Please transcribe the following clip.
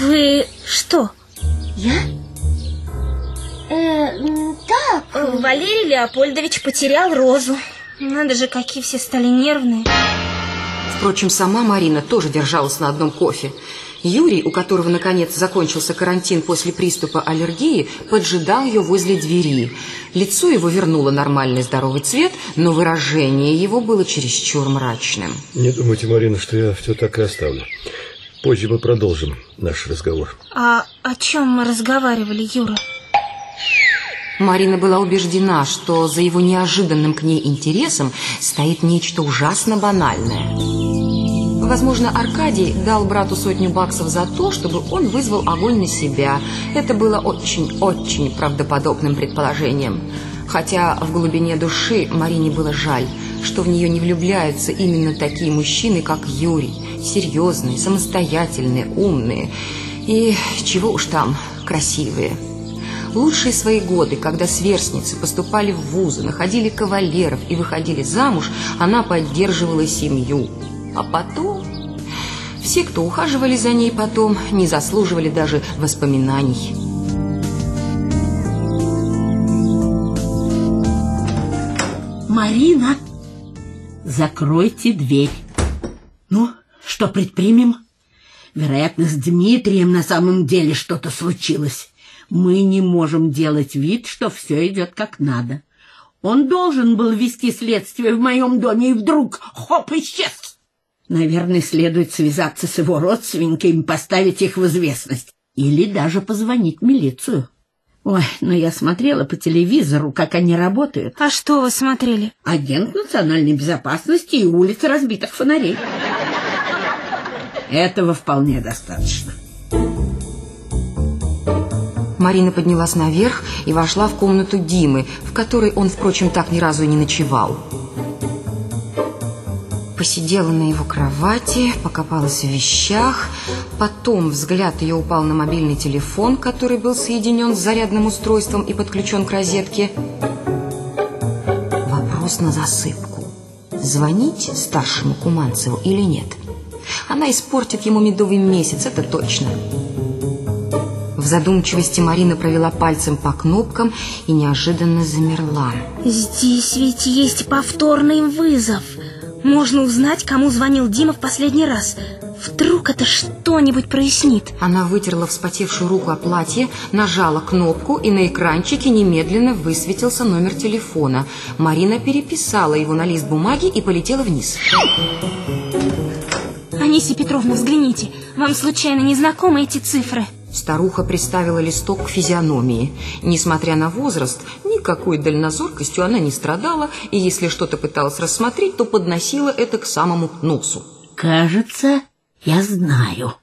Вы что? Я? Э, так. Валерий Леопольдович потерял розу. Надо же, какие все стали нервные. Впрочем, сама Марина тоже держалась на одном кофе. Юрий, у которого, наконец, закончился карантин после приступа аллергии, поджидал ее возле двери. Лицо его вернуло нормальный здоровый цвет, но выражение его было чересчур мрачным. Не думайте, Марина, что я все так и оставлю. Позже мы продолжим наш разговор. А о чем мы разговаривали, Юра? Марина была убеждена, что за его неожиданным к ней интересом стоит нечто ужасно банальное. Возможно, Аркадий дал брату сотню баксов за то, чтобы он вызвал огонь на себя. Это было очень-очень правдоподобным предположением. Хотя в глубине души Марине было жаль, что в нее не влюбляются именно такие мужчины, как Юрий. Серьезные, самостоятельные, умные и, чего уж там, красивые. Лучшие свои годы, когда сверстницы поступали в вузы, находили кавалеров и выходили замуж, она поддерживала семью. А потом... Все, кто ухаживали за ней потом, не заслуживали даже воспоминаний. Марина, закройте дверь. Ну, что предпримем? Вероятно, с Дмитрием на самом деле что-то случилось. Мы не можем делать вид, что все идет как надо. Он должен был вести следствие в моем доме, и вдруг, хоп, исчез. Наверное, следует связаться с его родственниками, поставить их в известность. Или даже позвонить в милицию. Ой, но я смотрела по телевизору, как они работают. А что вы смотрели? Агент национальной безопасности и улица разбитых фонарей. Этого вполне достаточно. Марина поднялась наверх и вошла в комнату Димы, в которой он, впрочем, так ни разу и не ночевал. Посидела на его кровати, покопалась в вещах. Потом взгляд ее упал на мобильный телефон, который был соединен с зарядным устройством и подключен к розетке. Вопрос на засыпку. Звонить старшему Куманцеву или нет? Она испортит ему медовый месяц, это точно. В задумчивости Марина провела пальцем по кнопкам и неожиданно замерла. Здесь ведь есть повторный вызов. Можно узнать, кому звонил Дима в последний раз. Вдруг это что-нибудь прояснит. Она вытерла вспотевшую руку о платье, нажала кнопку, и на экранчике немедленно высветился номер телефона. Марина переписала его на лист бумаги и полетела вниз. Анисия Петровна, взгляните. Вам случайно не знакомы эти цифры? Старуха приставила листок к физиономии. Несмотря на возраст, никакой дальнозоркостью она не страдала, и если что-то пыталась рассмотреть, то подносила это к самому носу. Кажется, я знаю.